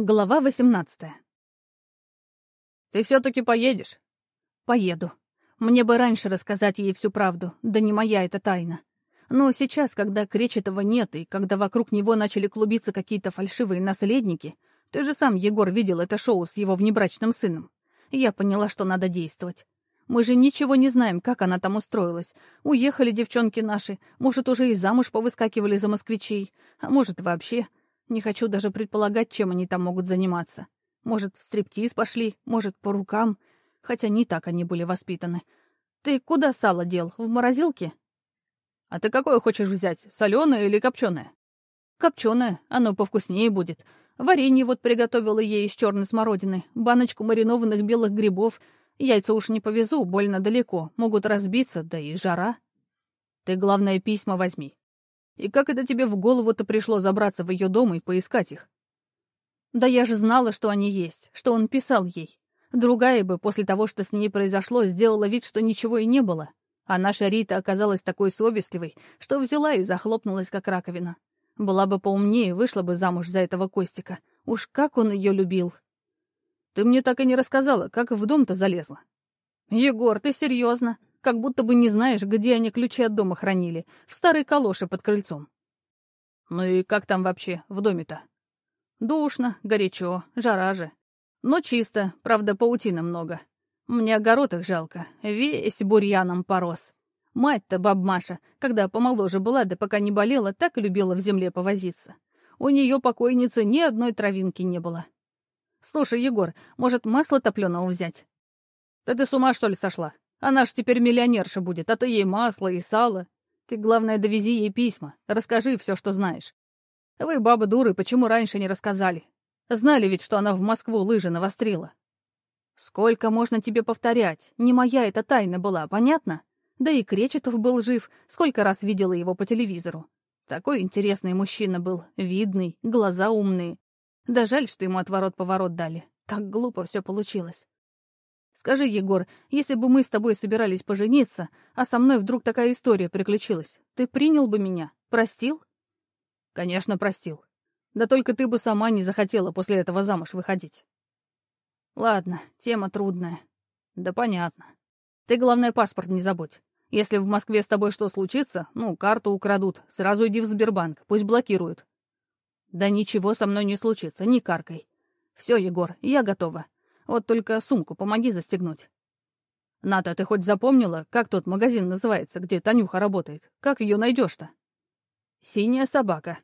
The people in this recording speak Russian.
Глава 18 «Ты все-таки поедешь?» «Поеду. Мне бы раньше рассказать ей всю правду, да не моя эта тайна. Но сейчас, когда Кречетова нет, и когда вокруг него начали клубиться какие-то фальшивые наследники, ты же сам, Егор, видел это шоу с его внебрачным сыном. Я поняла, что надо действовать. Мы же ничего не знаем, как она там устроилась. Уехали девчонки наши, может, уже и замуж повыскакивали за москвичей, а может, вообще не хочу даже предполагать, чем они там могут заниматься. Может, в стриптиз пошли, может, по рукам. Хотя не так они были воспитаны. Ты куда сало дел? В морозилке? А ты какое хочешь взять, соленое или копченое? Копченое, оно повкуснее будет. Варенье вот приготовила ей из черной смородины, баночку маринованных белых грибов. Яйца уж не повезу, больно далеко, могут разбиться, да и жара. Ты, главное, письма возьми. И как это тебе в голову-то пришло забраться в ее дом и поискать их? Да я же знала, что они есть, что он писал ей. Другая бы после того, что с ней произошло, сделала вид, что ничего и не было. А наша Рита оказалась такой совестливой, что взяла и захлопнулась, как раковина. Была бы поумнее, вышла бы замуж за этого Костика. Уж как он ее любил. Ты мне так и не рассказала, как в дом-то залезла. Егор, ты серьезно? Как будто бы не знаешь, где они ключи от дома хранили, в старой калоше под крыльцом. Ну и как там вообще в доме-то? Душно, горячо, жара же. Но чисто, правда, паутины много. Мне огород их жалко, весь бурьяном порос. Мать-то, баб Маша, когда помоложе была, да пока не болела, так и любила в земле повозиться. У нее покойницы ни одной травинки не было. Слушай, Егор, может, масло топленого взять? Да ты с ума, что ли, сошла? Она ж теперь миллионерша будет, а ты ей масло и сало. Ты, главное, довези ей письма, расскажи все, что знаешь. Вы, бабы дуры, почему раньше не рассказали? Знали ведь, что она в Москву лыжи навострила. Сколько можно тебе повторять? Не моя эта тайна была, понятно? Да и Кречетов был жив, сколько раз видела его по телевизору. Такой интересный мужчина был, видный, глаза умные. Да жаль, что ему отворот-поворот дали. Так глупо все получилось. Скажи, Егор, если бы мы с тобой собирались пожениться, а со мной вдруг такая история приключилась, ты принял бы меня? Простил? Конечно, простил. Да только ты бы сама не захотела после этого замуж выходить. Ладно, тема трудная. Да понятно. Ты, главное, паспорт не забудь. Если в Москве с тобой что случится, ну, карту украдут, сразу иди в Сбербанк, пусть блокируют. Да ничего со мной не случится, ни каркой. Все, Егор, я готова. Вот только сумку помоги застегнуть. Ната, ты хоть запомнила, как тот магазин называется, где Танюха работает? Как ее найдешь-то? Синяя собака.